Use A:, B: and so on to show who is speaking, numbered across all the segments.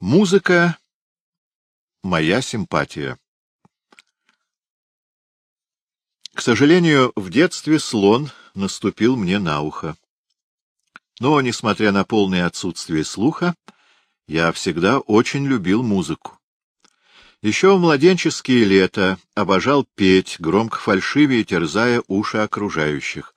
A: Музыка — моя симпатия. К сожалению, в детстве слон наступил мне на ухо. Но, несмотря на полное отсутствие слуха, я всегда очень любил музыку. Еще в младенческие лета обожал петь, громко фальшивее терзая уши окружающих.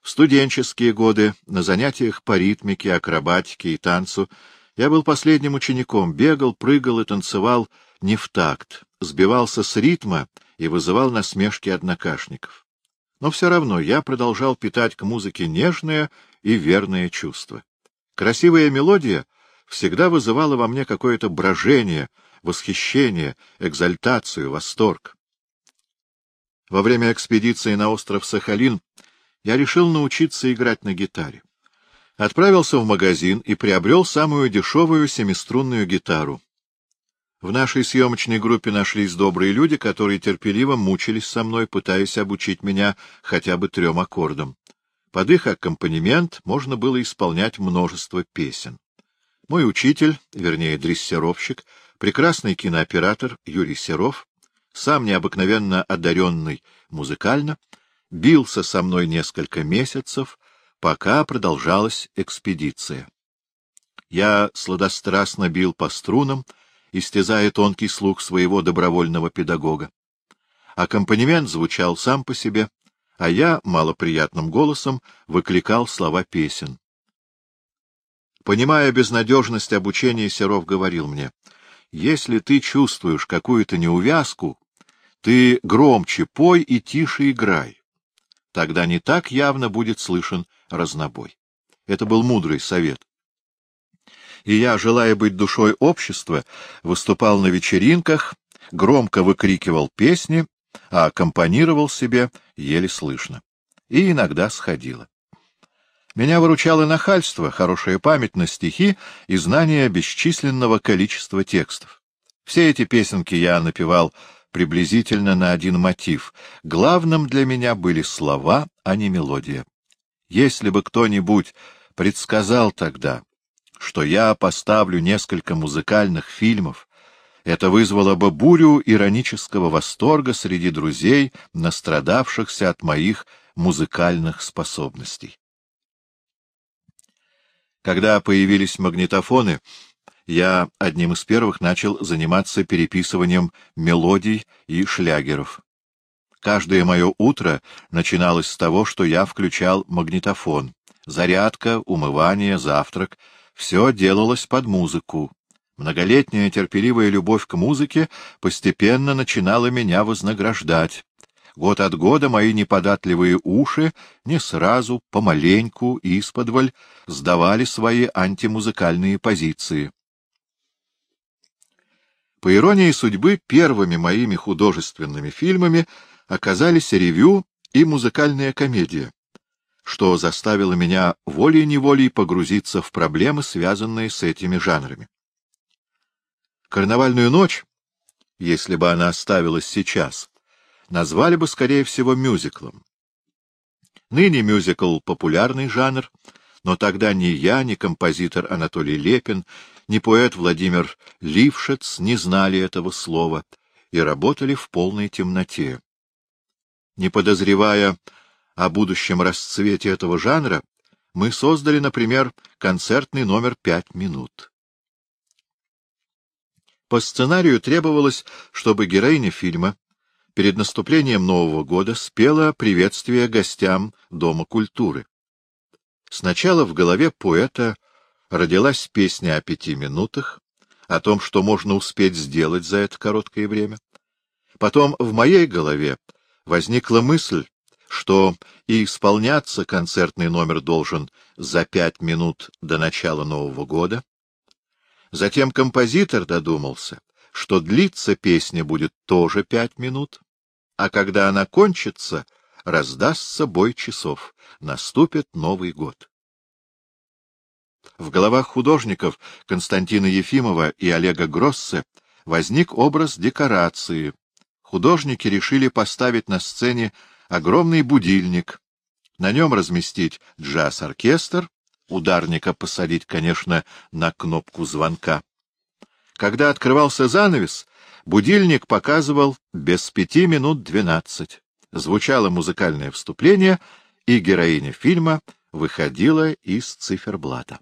A: В студенческие годы на занятиях по ритмике, акробатике и танцу я был последним учеником, бегал, прыгал и танцевал не в такт, сбивался с ритма и вызывал насмешки однокашников. Но все равно я продолжал питать к музыке нежное и верное чувство. Красивая мелодия всегда вызывала во мне какое-то брожение, восхищение, экзальтацию, восторг. Во время экспедиции на остров Сахалин я решил научиться играть на гитаре. Отправился в магазин и приобрел самую дешевую семиструнную гитару. В нашей съемочной группе нашлись добрые люди, которые терпеливо мучились со мной, пытаясь обучить меня хотя бы трем аккордам. Под их аккомпанемент можно было исполнять множество песен. Мой учитель, вернее дрессировщик, прекрасный кинооператор Юрий Серов, сам необыкновенно одаренный музыкально, бился со мной несколько месяцев, пока продолжалась экспедиция. Я сладострастно бил по струнам, истязая тонкий слух своего добровольного педагога. Аккомпанемент звучал сам по себе, а я малоприятным голосом выкликал слова песен. Понимая безнадежность обучения, Серов говорил мне, «Если ты чувствуешь какую-то неувязку, ты громче пой и тише играй тогда не так явно будет слышен разнобой. Это был мудрый совет. И я, желая быть душой общества, выступал на вечеринках, громко выкрикивал песни, а аккомпанировал себе еле слышно. И иногда сходило. Меня выручало нахальство, хорошая память на стихи и знание бесчисленного количества текстов. Все эти песенки я напевал приблизительно на один мотив. Главным для меня были слова, а не мелодия. Если бы кто-нибудь предсказал тогда, что я поставлю несколько музыкальных фильмов, это вызвало бы бурю иронического восторга среди друзей, настрадавшихся от моих музыкальных способностей. Когда появились магнитофоны, я одним из первых начал заниматься переписыванием мелодий и шлягеров. Каждое мое утро начиналось с того, что я включал магнитофон. Зарядка, умывание, завтрак — все делалось под музыку. Многолетняя терпеливая любовь к музыке постепенно начинала меня вознаграждать. Год от года мои неподатливые уши не сразу, помаленьку, исподволь, сдавали свои антимузыкальные позиции. По иронии судьбы, первыми моими художественными фильмами оказались ревю и музыкальная комедия, что заставило меня волей-неволей погрузиться в проблемы, связанные с этими жанрами. «Карнавальную ночь», если бы она оставилась сейчас, назвали бы, скорее всего, мюзиклом. Ныне мюзикл — популярный жанр, но тогда ни я, ни композитор Анатолий Лепин, ни поэт Владимир Лившец не знали этого слова и работали в полной темноте. Не подозревая о будущем расцвете этого жанра, мы создали, например, концертный номер «Пять минут». По сценарию требовалось, чтобы героиня фильма перед наступлением Нового года спела приветствие гостям Дома культуры. Сначала в голове поэта родилась песня о пяти минутах, о том, что можно успеть сделать за это короткое время. Потом в моей голове возникла мысль, что и исполняться концертный номер должен за пять минут до начала Нового года. Затем композитор додумался, что длиться песня будет тоже пять минут, а когда она кончится, раздастся бой часов, наступит Новый год. В головах художников Константина Ефимова и Олега Гроссе возник образ декорации. Художники решили поставить на сцене огромный будильник, на нем разместить джаз-оркестр, ударника посадить, конечно, на кнопку звонка. Когда открывался занавес, будильник показывал без пяти минут двенадцать. Звучало музыкальное вступление, и героиня фильма выходила из циферблата.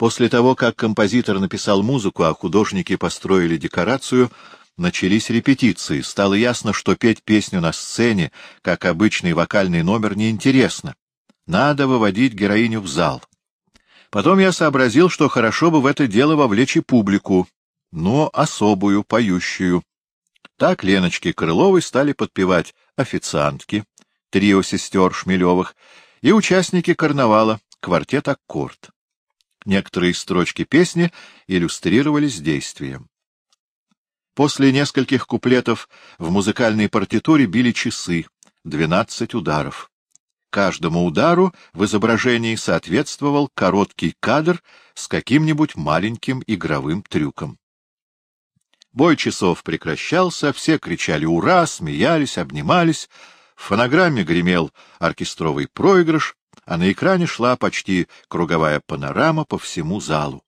A: После того, как композитор написал музыку, а художники построили декорацию, начались репетиции. Стало ясно, что петь песню на сцене, как обычный вокальный номер, неинтересно. Надо выводить героиню в зал. Потом я сообразил, что хорошо бы в это дело вовлечь и публику, но особую, поющую. Так Леночке Крыловой стали подпевать официантки, трио сестер Шмелевых, и участники карнавала, квартет «Аккорд». Некоторые строчки песни иллюстрировались действием. После нескольких куплетов в музыкальной партитуре били часы, двенадцать ударов. Каждому удару в изображении соответствовал короткий кадр с каким-нибудь маленьким игровым трюком. Бой часов прекращался, все кричали «Ура!», смеялись, обнимались. В фонограмме гремел оркестровый проигрыш, а на экране шла почти круговая панорама по всему залу.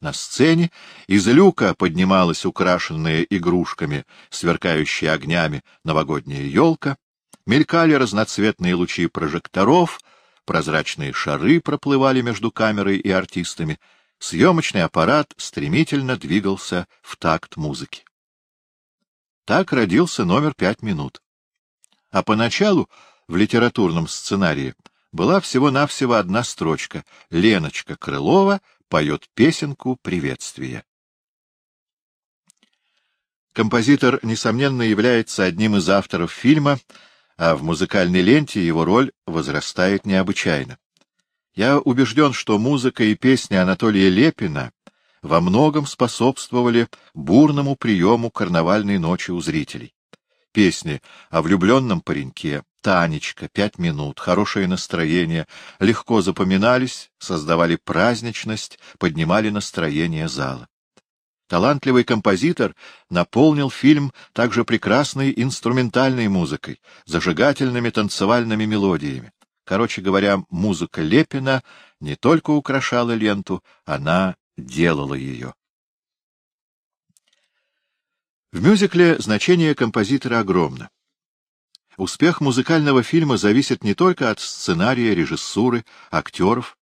A: На сцене из люка поднималась украшенная игрушками, сверкающая огнями новогодняя елка, мелькали разноцветные лучи прожекторов, прозрачные шары проплывали между камерой и артистами, съемочный аппарат стремительно двигался в такт музыки. Так родился номер «Пять минут». А поначалу в литературном сценарии была всего-навсего одна строчка «Леночка Крылова поет песенку приветствия». Композитор, несомненно, является одним из авторов фильма, а в музыкальной ленте его роль возрастает необычайно. Я убежден, что музыка и песни Анатолия Лепина во многом способствовали бурному приему карнавальной ночи у зрителей. Песни о влюбленном пареньке, Танечка, пять минут, хорошее настроение, легко запоминались, создавали праздничность, поднимали настроение зала. Талантливый композитор наполнил фильм также прекрасной инструментальной музыкой, зажигательными танцевальными мелодиями. Короче говоря, музыка Лепина не только украшала ленту, она делала ее. В мюзикле значение композитора огромно. Успех музыкального фильма зависит не только от сценария, режиссуры, актеров,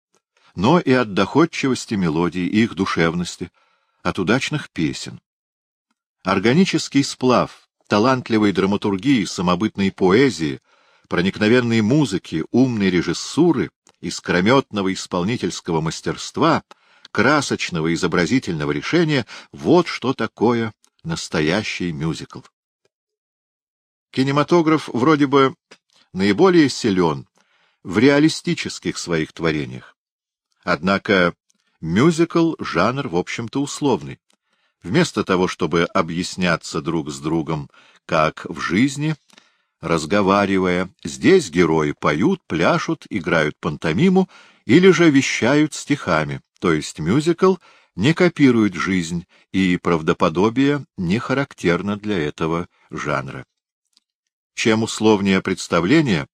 A: но и от доходчивости мелодий, их душевности, от удачных песен. Органический сплав талантливой драматургии, самобытной поэзии, проникновенной музыки, умной режиссуры, искрометного исполнительского мастерства, красочного изобразительного решения — вот что такое настоящий мюзикл. Кинематограф вроде бы наиболее силен в реалистических своих творениях. Однако мюзикл — жанр, в общем-то, условный. Вместо того, чтобы объясняться друг с другом, как в жизни, разговаривая, здесь герои поют, пляшут, играют пантомиму или же вещают стихами, то есть мюзикл не копирует жизнь, и правдоподобие не характерно для этого жанра. Чем условнее представление,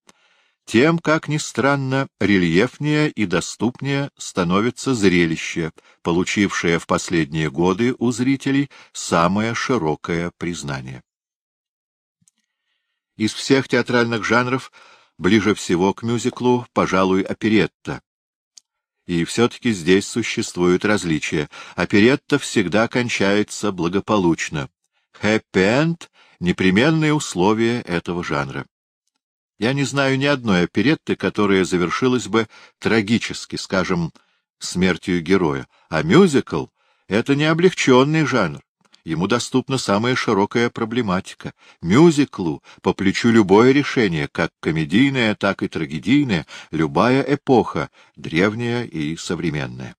A: тем, как ни странно, рельефнее и доступнее становится зрелище, получившее в последние годы у зрителей самое широкое признание. Из всех театральных жанров ближе всего к мюзиклу, пожалуй, оперетта. И все-таки здесь существуют различия. Оперетта всегда кончается благополучно. Хэппи-энд — непременные условия этого жанра. Я не знаю ни одной оперетты, которая завершилась бы трагически, скажем, смертью героя. А мюзикл — это не облегченный жанр. Ему доступна самая широкая проблематика. Мюзиклу по плечу любое решение, как комедийное, так и трагедийное, любая эпоха, древняя и современная.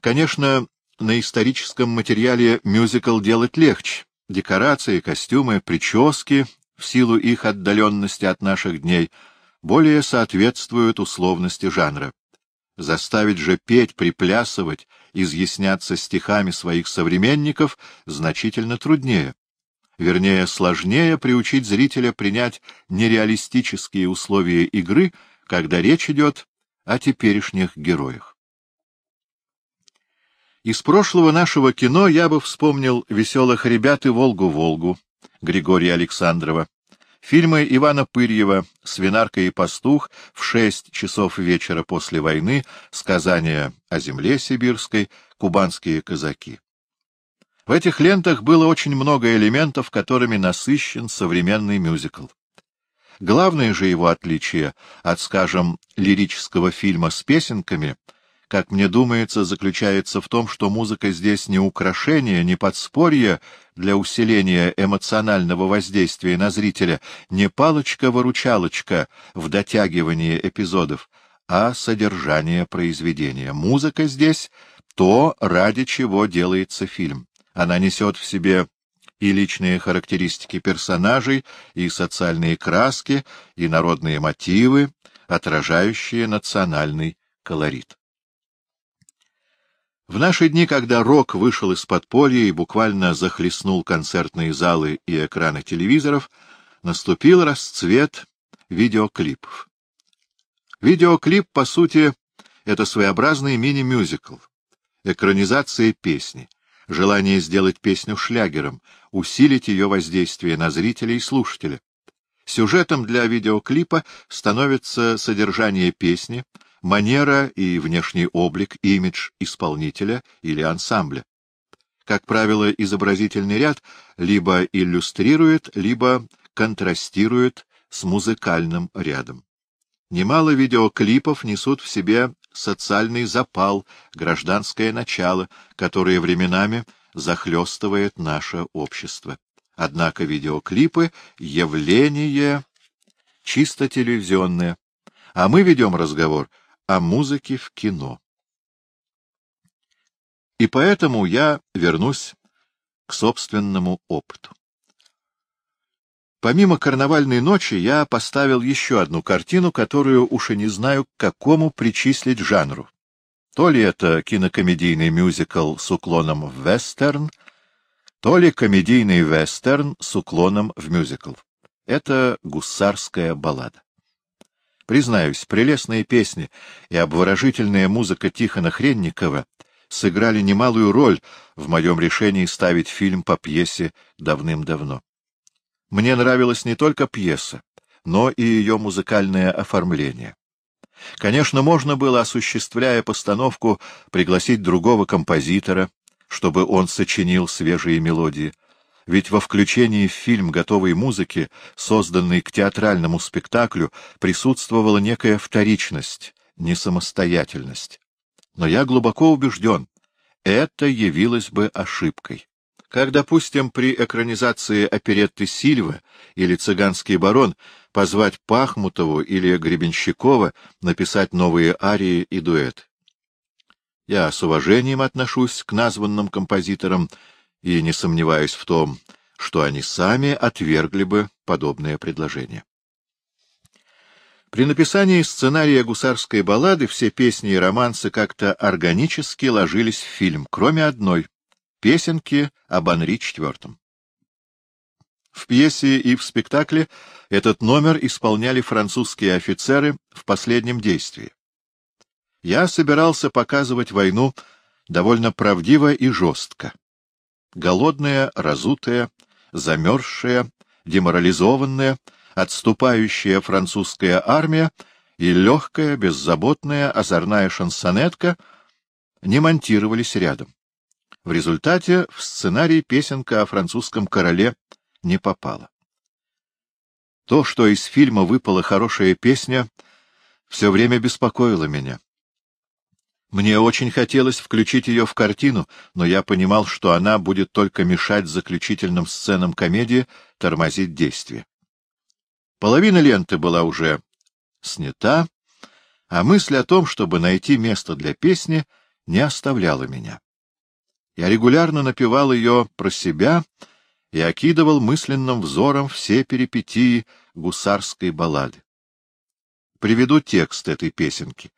A: Конечно, на историческом материале мюзикл делать легче. Декорации, костюмы, прически в силу их отдаленности от наших дней, более соответствуют условности жанра. Заставить же петь, приплясывать, изъясняться стихами своих современников значительно труднее. Вернее, сложнее приучить зрителя принять нереалистические условия игры, когда речь идет о теперешних героях. Из прошлого нашего кино я бы вспомнил «Веселых ребят» и «Волгу-Волгу» Григория Александрова, фильмы Ивана Пырьева «Свинарка и пастух» в шесть часов вечера после войны, сказания о земле сибирской, кубанские казаки. В этих лентах было очень много элементов, которыми насыщен современный мюзикл. Главное же его отличие от, скажем, лирического фильма с песенками — как мне думается, заключается в том, что музыка здесь не украшение, не подспорье для усиления эмоционального воздействия на зрителя, не палочка-выручалочка в дотягивании эпизодов, а содержание произведения. Музыка здесь — то, ради чего делается фильм. Она несет в себе и личные характеристики персонажей, и социальные краски, и народные мотивы, отражающие национальный колорит. В наши дни, когда рок вышел из подполья и буквально захлестнул концертные залы и экраны телевизоров, наступил расцвет видеоклипов. Видеоклип, по сути, это своеобразный мини-мюзикл, экранизация песни, желание сделать песню шлягером, усилить ее воздействие на зрителя и слушателя. Сюжетом для видеоклипа становится содержание песни, манера и внешний облик, имидж исполнителя или ансамбля. Как правило, изобразительный ряд либо иллюстрирует, либо контрастирует с музыкальным рядом. Немало видеоклипов несут в себе социальный запал, гражданское начало, которое временами захлестывает наше общество. Однако видеоклипы — явление чисто телевизионное, а мы ведем разговор о музыке в кино. И поэтому я вернусь к собственному опыту. Помимо «Карнавальной ночи» я поставил еще одну картину, которую уж и не знаю, к какому причислить жанру. То ли это кинокомедийный мюзикл с уклоном в вестерн, то ли комедийный вестерн с уклоном в мюзикл. Это гусарская баллада. Признаюсь, прелестные песни и обворожительная музыка Тихона Хренникова сыграли немалую роль в моем решении ставить фильм по пьесе давным-давно. Мне нравилась не только пьеса, но и ее музыкальное оформление. Конечно, можно было, осуществляя постановку, пригласить другого композитора, чтобы он сочинил свежие мелодии, ведь во включении в фильм готовой музыки, созданной к театральному спектаклю, присутствовала некая вторичность, несамостоятельность. Но я глубоко убежден, это явилось бы ошибкой. Как, допустим, при экранизации оперетты «Сильва» или «Цыганский барон» позвать Пахмутову или Гребенщикова написать новые арии и дуэт. Я с уважением отношусь к названным композиторам, и не сомневаюсь в том, что они сами отвергли бы подобное предложение. При написании сценария гусарской баллады все песни и романсы как-то органически ложились в фильм, кроме одной — песенки об Анри IV. В пьесе и в спектакле этот номер исполняли французские офицеры в последнем действии. Я собирался показывать войну довольно правдиво и жестко голодная, разутая, замерзшая, деморализованная, отступающая французская армия и легкая, беззаботная, озорная шансонетка не монтировались рядом. В результате в сценарий песенка о французском короле не попала. То, что из фильма выпала хорошая песня, все время беспокоило меня. Мне очень хотелось включить ее в картину, но я понимал, что она будет только мешать заключительным сценам комедии, тормозить действие. Половина ленты была уже снята, а мысль о том, чтобы найти место для песни, не оставляла меня. Я регулярно напевал ее про себя и окидывал мысленным взором все перипетии гусарской баллады. Приведу текст этой песенки.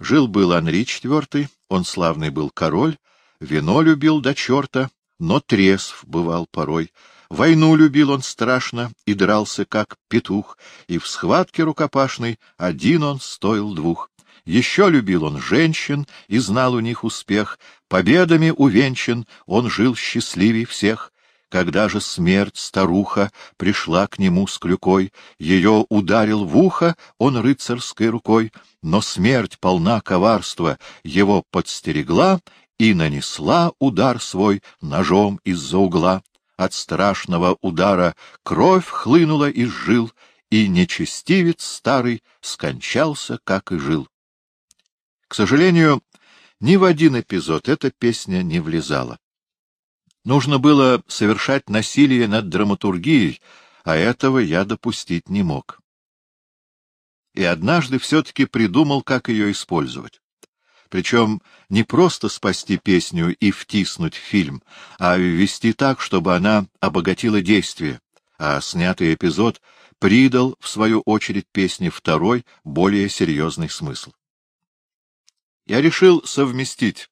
A: Жил-был Анри IV, он славный был король, вино любил до черта, но трезв бывал порой. Войну любил он страшно и дрался, как петух, и в схватке рукопашной один он стоил двух. Еще любил он женщин и знал у них успех. Победами увенчан, он жил счастливей всех. Когда же смерть, старуха, пришла к нему с клюкой, ее ударил в ухо он рыцарской рукой, но смерть полна коварства, его подстерегла и нанесла удар свой ножом из-за угла. От страшного удара кровь хлынула из жил, и нечестивец старый скончался, как и жил. К сожалению, ни в один эпизод эта песня не влезала. Нужно было совершать насилие над драматургией, а этого я допустить не мог. И однажды все-таки придумал, как ее использовать. Причем не просто спасти песню и втиснуть в фильм, а ввести так, чтобы она обогатила действие, а снятый эпизод придал, в свою очередь, песне второй, более серьезный смысл. Я решил совместить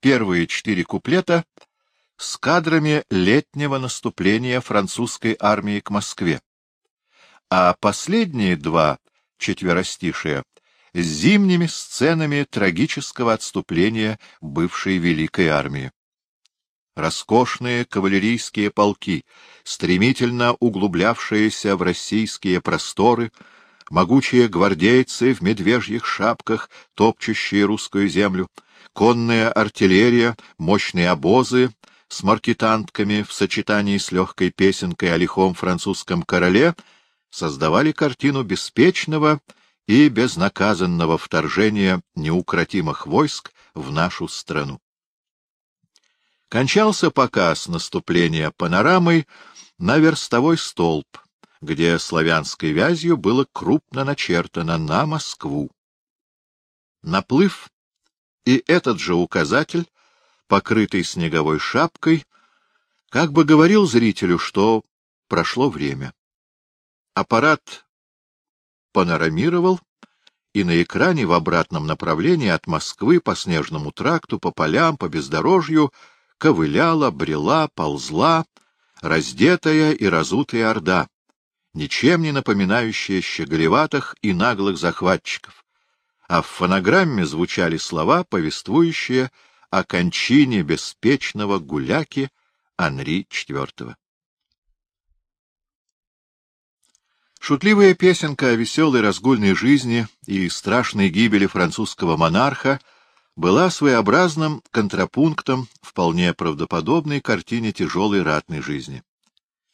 A: первые четыре куплета с кадрами летнего наступления французской армии к Москве, а последние два четверостишия с зимними сценами трагического отступления бывшей Великой армии. Роскошные кавалерийские полки, стремительно углублявшиеся в российские просторы, могучие гвардейцы в медвежьих шапках, топчущие русскую землю, конная артиллерия, мощные обозы, с маркетантками в сочетании с легкой песенкой о лихом французском короле создавали картину беспечного и безнаказанного вторжения неукротимых войск в нашу страну. Кончался показ наступления панорамой на верстовой столб, где славянской вязью было крупно начертано «на Москву». Наплыв и этот же указатель покрытый снеговой шапкой, как бы говорил зрителю, что прошло время. Аппарат панорамировал, и на экране в обратном направлении от Москвы по снежному тракту, по полям, по бездорожью ковыляла, брела, ползла, раздетая и разутая орда, ничем не напоминающая щеголеватых и наглых захватчиков, а в фонограмме звучали слова, повествующие о кончине беспечного гуляки Анри IV. Шутливая песенка о веселой разгульной жизни и страшной гибели французского монарха была своеобразным контрапунктом вполне правдоподобной картине тяжелой ратной жизни.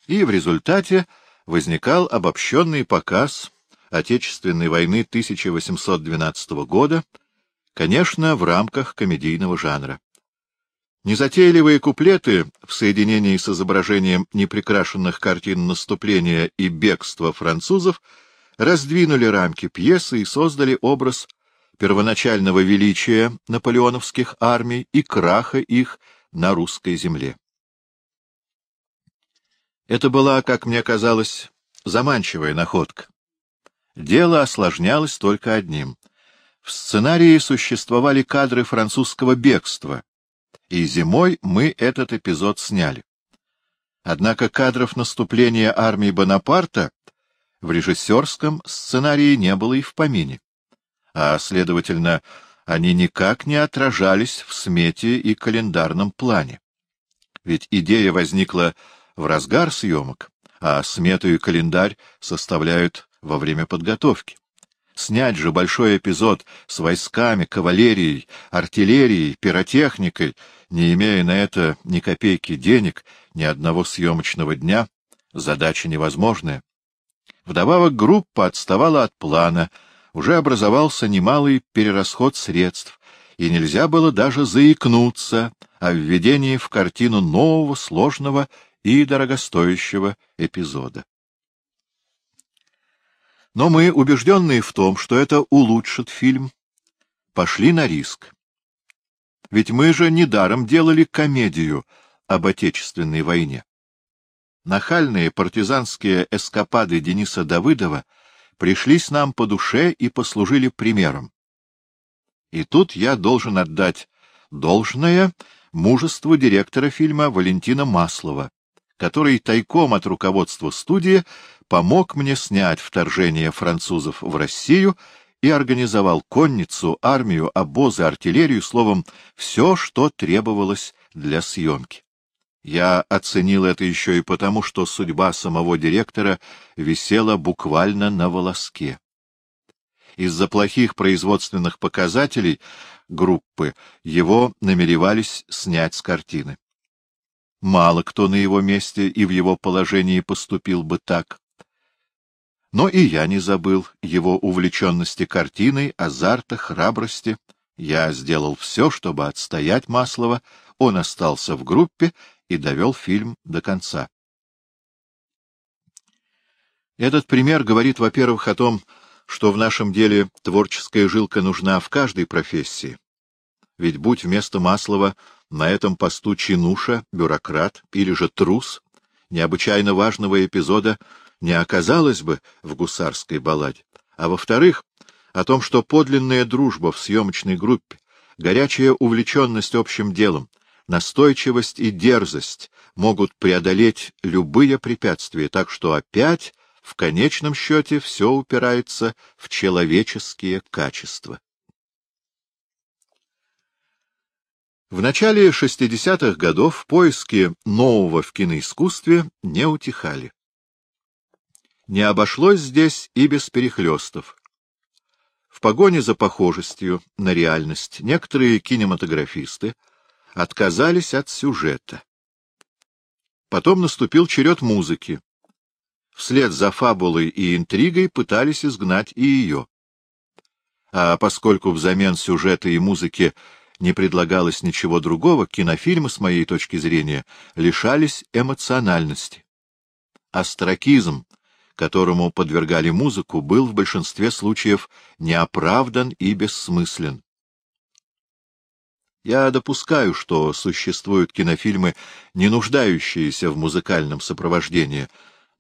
A: И в результате возникал обобщенный показ Отечественной войны 1812 года, Конечно, в рамках комедийного жанра. Незатейливые куплеты в соединении с изображением непрекрашенных картин наступления и бегства французов раздвинули рамки пьесы и создали образ первоначального величия наполеоновских армий и краха их на русской земле. Это была, как мне казалось, заманчивая находка. Дело осложнялось только одним — в сценарии существовали кадры французского бегства, и зимой мы этот эпизод сняли. Однако кадров наступления армии Бонапарта в режиссерском сценарии не было и в помине, а, следовательно, они никак не отражались в смете и календарном плане. Ведь идея возникла в разгар съемок, а смету и календарь составляют во время подготовки. Снять же большой эпизод с войсками, кавалерией, артиллерией, пиротехникой, не имея на это ни копейки денег, ни одного съемочного дня, задача невозможная. Вдобавок группа отставала от плана, уже образовался немалый перерасход средств, и нельзя было даже заикнуться о введении в картину нового, сложного и дорогостоящего эпизода. Но мы, убежденные в том, что это улучшит фильм, пошли на риск. Ведь мы же недаром делали комедию об Отечественной войне. Нахальные партизанские эскапады Дениса Давыдова пришлись нам по душе и послужили примером. И тут я должен отдать должное мужеству директора фильма Валентина Маслова, который тайком от руководства студии помог мне снять вторжение французов в Россию и организовал конницу, армию, обозы, артиллерию, словом, все, что требовалось для съемки. Я оценил это еще и потому, что судьба самого директора висела буквально на волоске. Из-за плохих производственных показателей группы его намеревались снять с картины. Мало кто на его месте и в его положении поступил бы так. Но и я не забыл его увлеченности картиной, азарта, храбрости. Я сделал все, чтобы отстоять Маслова, он остался в группе и довел фильм до конца. Этот пример говорит, во-первых, о том, что в нашем деле творческая жилка нужна в каждой профессии. Ведь будь вместо Маслова на этом посту чинуша, бюрократ или же трус, необычайно важного эпизода не оказалось бы в гусарской балладе. А во-вторых, о том, что подлинная дружба в съемочной группе, горячая увлеченность общим делом, настойчивость и дерзость могут преодолеть любые препятствия, так что опять, в конечном счете, все упирается в человеческие качества. В начале 60-х годов поиски нового в киноискусстве не утихали. Не обошлось здесь и без перехлестов. В погоне за похожестью на реальность некоторые кинематографисты отказались от сюжета. Потом наступил черед музыки. Вслед за фабулой и интригой пытались изгнать и ее. А поскольку взамен сюжета и музыки не предлагалось ничего другого, кинофильмы, с моей точки зрения, лишались эмоциональности. Астракизм, которому подвергали музыку, был в большинстве случаев неоправдан и бессмыслен. Я допускаю, что существуют кинофильмы, не нуждающиеся в музыкальном сопровождении.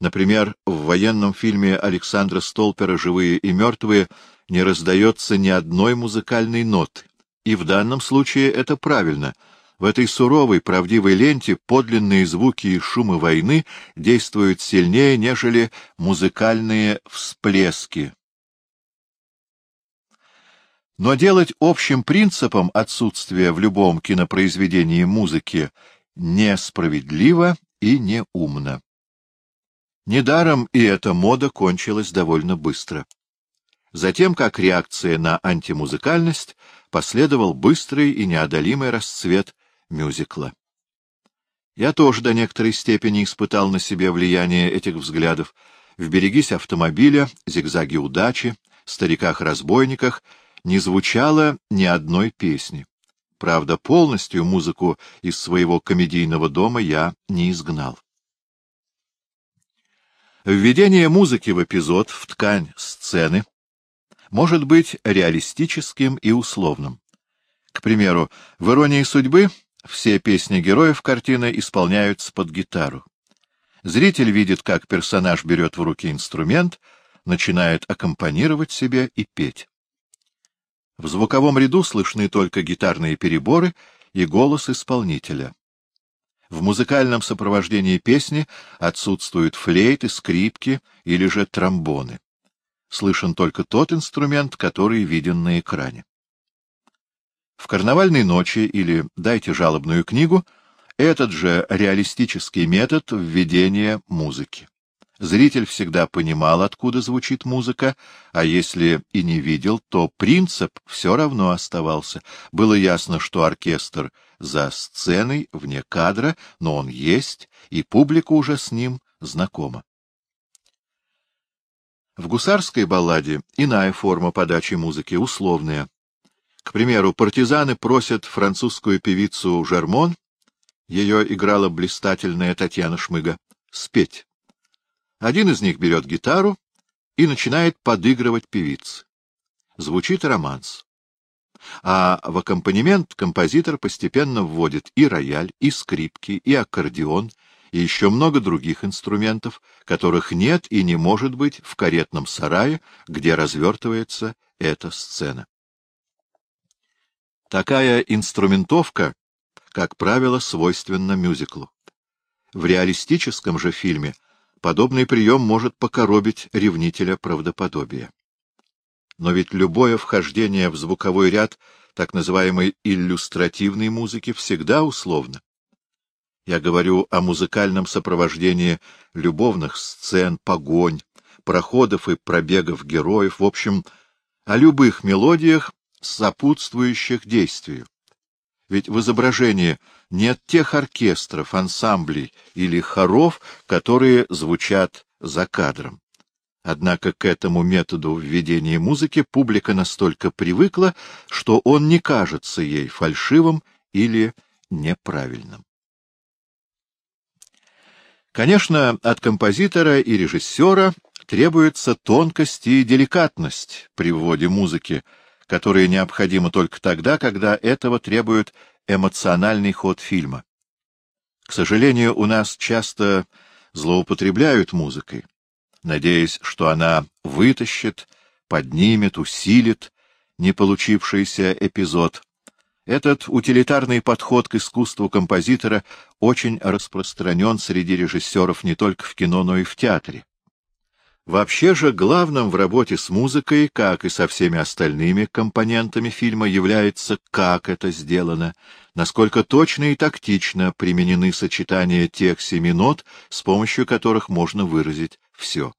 A: Например, в военном фильме Александра Столпера «Живые и мертвые» не раздается ни одной музыкальной ноты. И в данном случае это правильно. В этой суровой, правдивой ленте подлинные звуки и шумы войны действуют сильнее, нежели музыкальные всплески. Но делать общим принципом отсутствие в любом кинопроизведении музыки несправедливо и неумно. Недаром и эта мода кончилась довольно быстро. Затем, как реакция на антимузыкальность, последовал быстрый и неодолимый расцвет мюзикла. Я тоже до некоторой степени испытал на себе влияние этих взглядов. В «Берегись автомобиля», «Зигзаги удачи», «Стариках-разбойниках» не звучало ни одной песни. Правда, полностью музыку из своего комедийного дома я не изгнал. Введение музыки в эпизод, в ткань сцены, может быть реалистическим и условным. К примеру, в «Иронии судьбы» все песни героев картины исполняются под гитару. Зритель видит, как персонаж берет в руки инструмент, начинает аккомпанировать себе и петь. В звуковом ряду слышны только гитарные переборы и голос исполнителя. В музыкальном сопровождении песни отсутствуют флейты, скрипки или же тромбоны слышен только тот инструмент, который виден на экране. В «Карнавальной ночи» или «Дайте жалобную книгу» этот же реалистический метод введения музыки. Зритель всегда понимал, откуда звучит музыка, а если и не видел, то принцип все равно оставался. Было ясно, что оркестр за сценой, вне кадра, но он есть, и публика уже с ним знакома. В гусарской балладе иная форма подачи музыки, условная. К примеру, партизаны просят французскую певицу Жермон, ее играла блистательная Татьяна Шмыга, спеть. Один из них берет гитару и начинает подыгрывать певице. Звучит романс. А в аккомпанемент композитор постепенно вводит и рояль, и скрипки, и аккордеон, и еще много других инструментов, которых нет и не может быть в каретном сарае, где развертывается эта сцена. Такая инструментовка, как правило, свойственна мюзиклу. В реалистическом же фильме подобный прием может покоробить ревнителя правдоподобия. Но ведь любое вхождение в звуковой ряд так называемой иллюстративной музыки всегда условно. Я говорю о музыкальном сопровождении любовных сцен, погонь, проходов и пробегов героев, в общем, о любых мелодиях, сопутствующих действию. Ведь в изображении нет тех оркестров, ансамблей или хоров, которые звучат за кадром. Однако к этому методу введения музыки публика настолько привыкла, что он не кажется ей фальшивым или неправильным. Конечно, от композитора и режиссера требуется тонкость и деликатность при вводе музыки, которые необходимы только тогда, когда этого требует эмоциональный ход фильма. К сожалению, у нас часто злоупотребляют музыкой, надеясь, что она вытащит, поднимет, усилит не получившийся эпизод. Этот утилитарный подход к искусству композитора очень распространен среди режиссеров не только в кино, но и в театре. Вообще же главным в работе с музыкой, как и со всеми остальными компонентами фильма, является, как это сделано, насколько точно и тактично применены сочетания тех семи нот, с помощью которых можно выразить все.